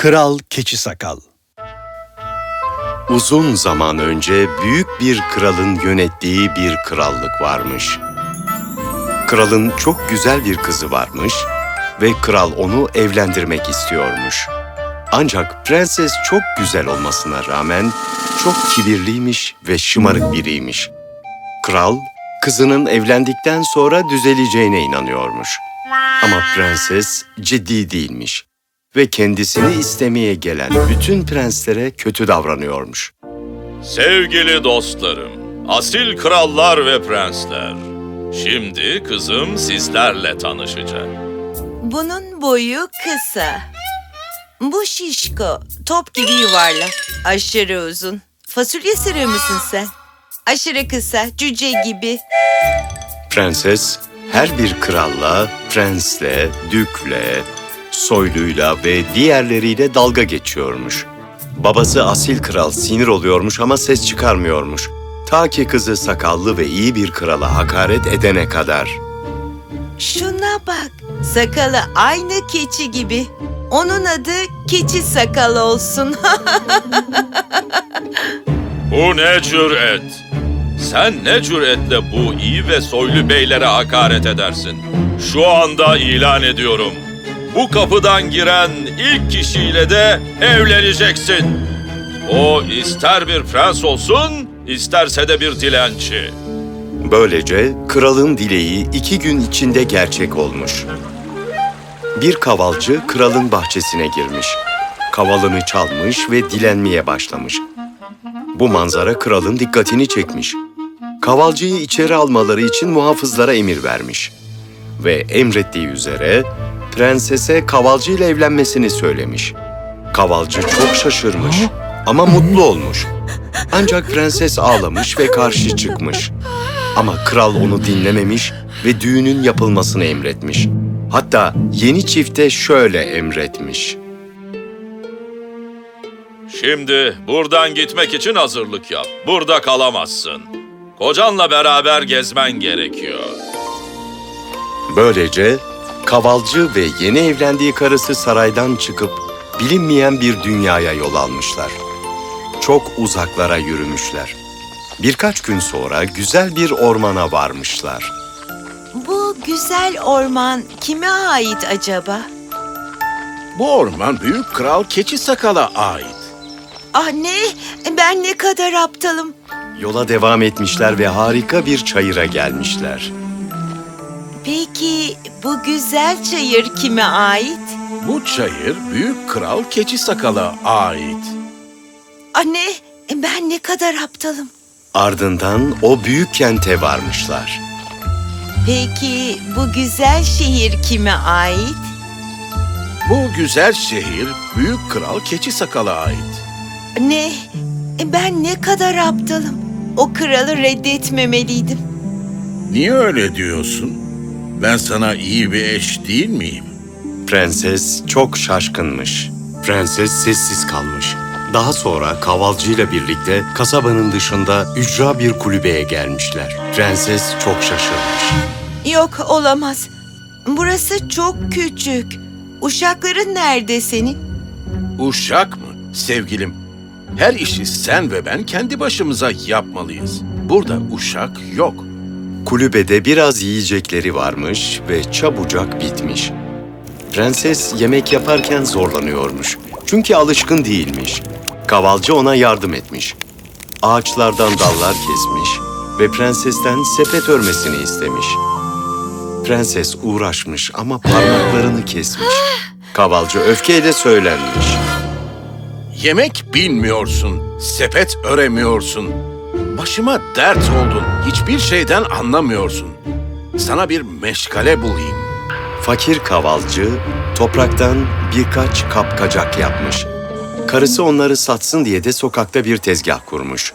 Kral Keçi Sakal Uzun zaman önce büyük bir kralın yönettiği bir krallık varmış. Kralın çok güzel bir kızı varmış ve kral onu evlendirmek istiyormuş. Ancak prenses çok güzel olmasına rağmen çok kibirliymiş ve şımarık biriymiş. Kral, kızının evlendikten sonra düzeleceğine inanıyormuş. Ama prenses ciddi değilmiş ve kendisini istemeye gelen bütün prenslere kötü davranıyormuş. Sevgili dostlarım, asil krallar ve prensler. Şimdi kızım sizlerle tanışacak. Bunun boyu kısa. Bu şişko, top gibi yuvarlak, aşırı uzun. Fasulye sırığı mısın sen? Aşırı kısa, cüce gibi. Prenses her bir kralla, prensle, dükle, soyluyla ve diğerleriyle dalga geçiyormuş. Babası asil kral sinir oluyormuş ama ses çıkarmıyormuş. Ta ki kızı sakallı ve iyi bir krala hakaret edene kadar. Şuna bak, sakalı aynı keçi gibi. Onun adı keçi sakal olsun. Bu ne cüret? Sen ne cüretle bu iyi ve soylu beylere hakaret edersin? Şu anda ilan ediyorum. Bu kapıdan giren ilk kişiyle de evleneceksin. O ister bir prens olsun, isterse de bir dilenci. Böylece kralın dileği iki gün içinde gerçek olmuş. Bir kavalcı kralın bahçesine girmiş. Kavalını çalmış ve dilenmeye başlamış. Bu manzara kralın dikkatini çekmiş. Kavalcıyı içeri almaları için muhafızlara emir vermiş. Ve emrettiği üzere prensese kavalcı ile evlenmesini söylemiş. Kavalcı çok şaşırmış ama mutlu olmuş. Ancak prenses ağlamış ve karşı çıkmış. Ama kral onu dinlememiş ve düğünün yapılmasını emretmiş. Hatta yeni çifte şöyle emretmiş. Şimdi buradan gitmek için hazırlık yap. Burada kalamazsın. Kocanla beraber gezmen gerekiyor. Böylece kavalcı ve yeni evlendiği karısı saraydan çıkıp bilinmeyen bir dünyaya yol almışlar. Çok uzaklara yürümüşler. Birkaç gün sonra güzel bir ormana varmışlar. Bu güzel orman kime ait acaba? Bu orman büyük kral keçi sakala ait. Ah ne? Ben ne kadar aptalım. Yola devam etmişler ve harika bir çayıra gelmişler. Peki bu güzel çayır kime ait? Bu çayır büyük kral keçi sakala ait. Anne, ben ne kadar aptalım. Ardından o büyük kente varmışlar. Peki bu güzel şehir kime ait? Bu güzel şehir büyük kral keçi sakala ait. Ne? Ben ne kadar aptalım. O kralı reddetmemeliydim. Niye öyle diyorsun? Ben sana iyi bir eş değil miyim? Prenses çok şaşkınmış. Prenses sessiz kalmış. Daha sonra kavalcıyla birlikte kasabanın dışında ücra bir kulübeye gelmişler. Prenses çok şaşırmış. Yok olamaz. Burası çok küçük. Uşakların nerede senin? Uşak mı? Sevgilim, her işi sen ve ben kendi başımıza yapmalıyız. Burada uşak yok. Kulübede biraz yiyecekleri varmış ve çabucak bitmiş. Prenses yemek yaparken zorlanıyormuş. Çünkü alışkın değilmiş. Kavalcı ona yardım etmiş. Ağaçlardan dallar kesmiş ve prensesten sepet örmesini istemiş. Prenses uğraşmış ama parmaklarını kesmiş. Kavalcı öfkeyle söylenmiş. Yemek bilmiyorsun, sepet öremiyorsun. Başıma dert oldun, hiçbir şeyden anlamıyorsun. Sana bir meşgale bulayım. Fakir kavalcı topraktan birkaç kapkacak yapmış. Karısı onları satsın diye de sokakta bir tezgah kurmuş.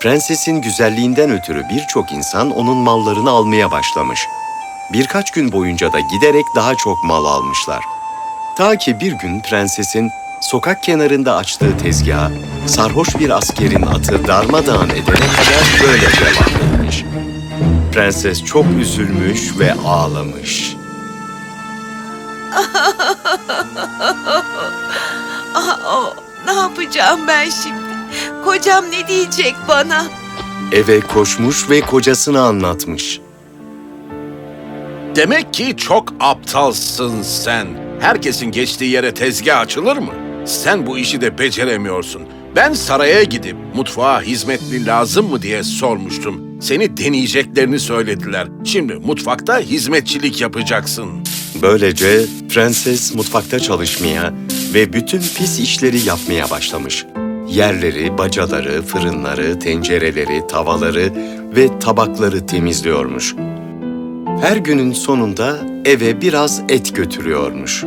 Prensesin güzelliğinden ötürü birçok insan onun mallarını almaya başlamış. Birkaç gün boyunca da giderek daha çok mal almışlar. Ta ki bir gün prensesin sokak kenarında açtığı tezgaha sarhoş bir askerin atı darmadağın edene kadar böyle devam etmiş. Prenses çok üzülmüş ve ağlamış. Oh, ne yapacağım ben şimdi? Kocam ne diyecek bana? Eve koşmuş ve kocasına anlatmış. Demek ki çok aptalsın sen. Herkesin geçtiği yere tezgah açılır mı? Sen bu işi de beceremiyorsun. Ben saraya gidip mutfağa hizmetli lazım mı diye sormuştum. Seni deneyeceklerini söylediler. Şimdi mutfakta hizmetçilik yapacaksın. Böylece prenses mutfakta çalışmaya ve bütün pis işleri yapmaya başlamış. Yerleri, bacaları, fırınları, tencereleri, tavaları ve tabakları temizliyormuş. Her günün sonunda eve biraz et götürüyormuş.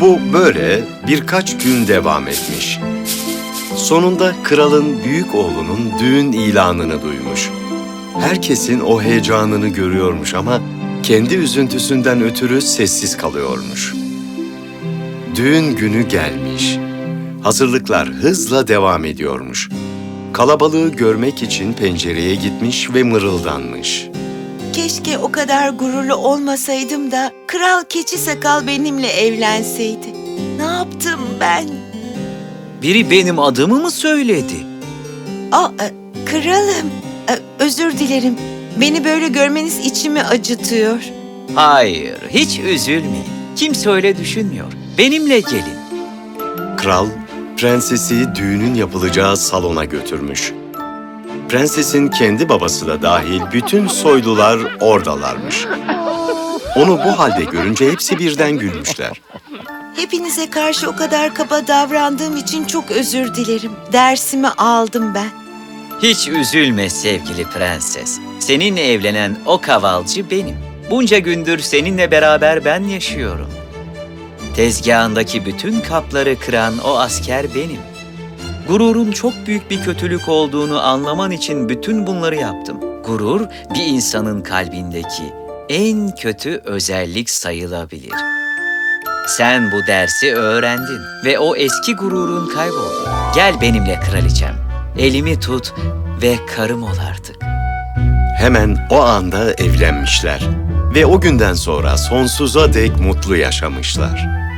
Bu böyle birkaç gün devam etmiş. Sonunda kralın büyük oğlunun düğün ilanını duymuş. Herkesin o heyecanını görüyormuş ama kendi üzüntüsünden ötürü sessiz kalıyormuş. Düğün günü gelmiş. Hazırlıklar hızla devam ediyormuş. Kalabalığı görmek için pencereye gitmiş ve mırıldanmış. Keşke o kadar gururlu olmasaydım da kral keçi sakal benimle evlenseydi. Ne yaptım ben? Biri benim adımı mı söyledi? Aa, e, kralım. E, özür dilerim. Beni böyle görmeniz içimi acıtıyor. Hayır, hiç üzülmeyin. Kimse öyle düşünmüyor. Benimle gelin. Kral, prensesi düğünün yapılacağı salona götürmüş. Prensesin kendi babası da dahil bütün soylular oradalarmış. Onu bu halde görünce hepsi birden gülmüşler. Hepinize karşı o kadar kaba davrandığım için çok özür dilerim. Dersimi aldım ben. Hiç üzülme sevgili prenses. Seninle evlenen o kavalcı benim. Bunca gündür seninle beraber ben yaşıyorum. Tezgahındaki bütün kapları kıran o asker benim. Gururun çok büyük bir kötülük olduğunu anlaman için bütün bunları yaptım. Gurur bir insanın kalbindeki en kötü özellik sayılabilir. Sen bu dersi öğrendin ve o eski gururun kayboldu. Gel benimle kraliçem. Elimi tut ve karım ol artık. Hemen o anda evlenmişler ve o günden sonra sonsuza dek mutlu yaşamışlar.